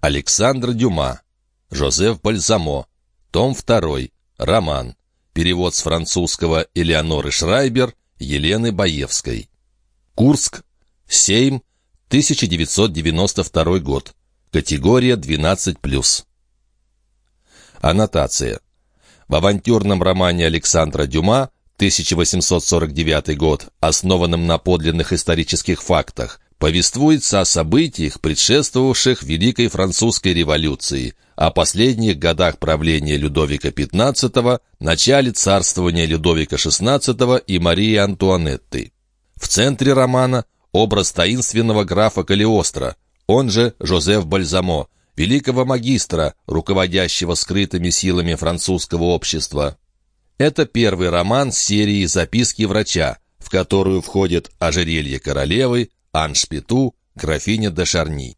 Александр Дюма. Жозеф Бальзамо. Том 2. Роман. Перевод с французского Элеоноры Шрайбер, Елены Баевской. Курск. Сейм. 1992 год. Категория 12+. Аннотация. В авантюрном романе Александра Дюма 1849 год, основанном на подлинных исторических фактах, повествуется о событиях, предшествовавших Великой Французской революции, о последних годах правления Людовика XV, начале царствования Людовика XVI и Марии Антуанетты. В центре романа образ таинственного графа Калиостро, он же Жозеф Бальзамо, великого магистра, руководящего скрытыми силами французского общества. Это первый роман серии «Записки врача», в которую входит «Ожерелье королевы», Аншпиту, графиня де Шарни.